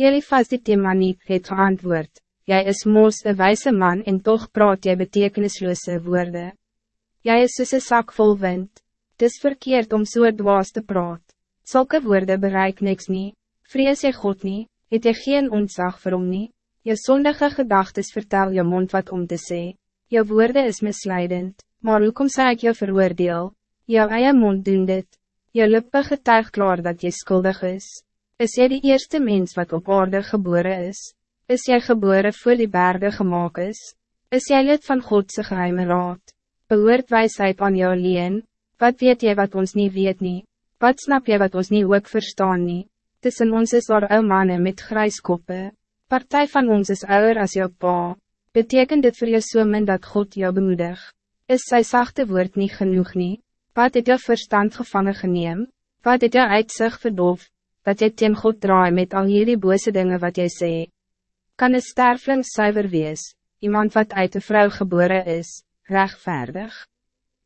Elifas die Timaniet het geantwoord, Jij is moos een wijze man en toch praat jy betekenisloose woorden. Jij is soos een zak vol wind. Het is verkeerd om so dwaas te praat. Zulke woorden bereik niks niet. Vrees jy God niet, het jy geen ontzag vir hom nie. Je zondige gedachtes vertel je mond wat om te sê. Je woorden is misleidend, maar hoe kom sê ek jou veroordeel? Jou eie mond doen dit. Je lippe getuig klaar dat je schuldig is. Is jy de eerste mens wat op aarde geboren is? Is jij geboren voor die bergen gemaakt is? Is jij lid van Godse geheime raad? Behoort wijsheid aan jou leen? Wat weet jij wat ons niet weet niet? Wat snap je wat ons niet ook verstaan niet? Tussen ons is daar ou mannen met grijskoppen. Partij van ons is ouder als jouw pa. Betekent dit voor je so min dat God jou bemoedig? Is zij zachte woord niet genoeg niet? Wat het jou verstand gevangen geneem? Wat het jou uitzicht verdoof? Dat jy teen God draai met al hierdie bose dingen wat jy sê? kan een sterfling zuiver wees, iemand wat uit de vrouw geboren is, rechtvaardig.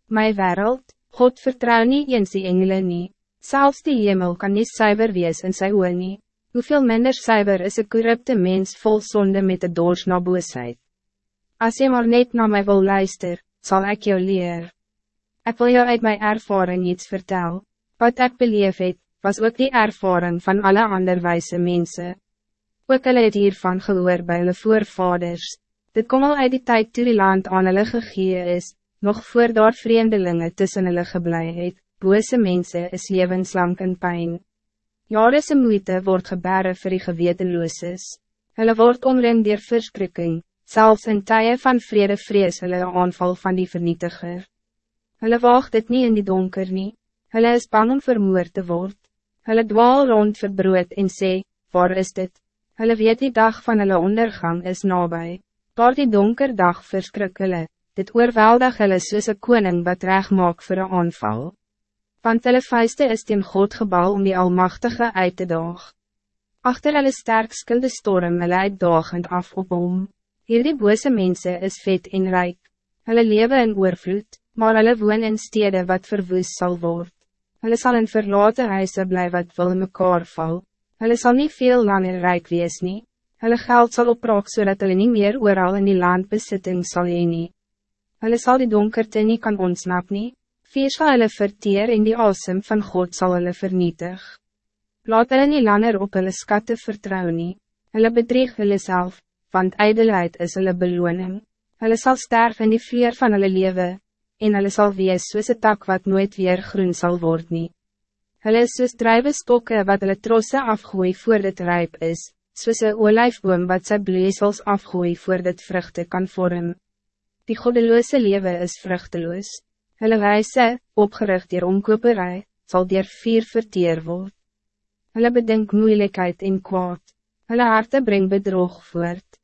My wereld, God vertrouw niet eens die engelen nie, zelfs die hemel kan niet zuiver wees in sy oor nie, hoeveel minder zuiver is een corrupte mens vol zonde met de doors na boosheid. As jy maar net naar mij wil luister, zal ik jou leer. Ik wil jou uit mijn ervaring iets vertel. Wat ik beleef het, was ook die ervaring van alle andere wijze mensen. Ook hulle het hiervan gehoor by hulle voorvaders. Dit kom al uit die tijd toe die land aan hulle gegee is, nog voor daar vreemdelingen tussen hulle geblei het, bose mense is levenslang in pijn. Jare se moeite word gebere vir die gewetenlooses. Hulle word omring dier verskrikking, zelfs in tye van vrede vrees hulle aanval van die vernietiger. Hulle wacht dit niet in die donker nie, hulle is bang om vermoord te word. Hulle dwaal rond vir brood en sê, waar is dit? Hulle weet die dag van hulle ondergang is nabij. Door die donker dag verskrik hulle, dit oorweldig hulle soos een koning wat recht maak vir een aanval. Want hulle vuiste is teen God gebal om die Almachtige uit te daag. Achter hulle sterk skilde storm hulle uitdagend af op hom. Hierdie bose mense is vet en rijk. Hulle lewe in oorvloed, maar hulle woon in stede wat verwoes zal worden. Hulle sal in verlaten huise bly wat wil mekaar val. Hulle sal niet veel langer rijk wees nie. Hulle geld zal opraak zodat so hulle niet meer ooral in die land besitting sal heen nie. Hulle sal die donkerte nie kan ontsnap nie. Vier sal hulle verteer en die asem van God zal hulle vernietig. Laat hulle nie langer op hulle skatte vertrou nie. Hulle bedrieg hulle self, want ijdelheid is hulle beloning. Hulle sal sterf in die vleer van hulle leven, en hulle sal wees soos een tak wat nooit weer groen zal worden. nie. Hulle is soos drijwe stokke wat hulle trosse afgooi voor dit rijp is, soos een olijfboom wat sy bleesels afgooi voor dit vruchten kan vormen. Die goddeloze leven is vruchteloos. Hulle wijze, opgericht dier omkoperij, zal dier vier verteer word. Hulle bedink moeilijkheid en kwaad. Hulle harte bring bedrog voort.